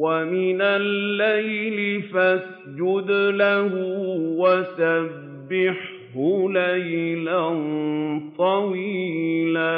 وَمِنَ اللَّيْلِ فَاسْجُدْ لَهُ وَسَبِّحْهُ لَيْلًا طَوِيلًا.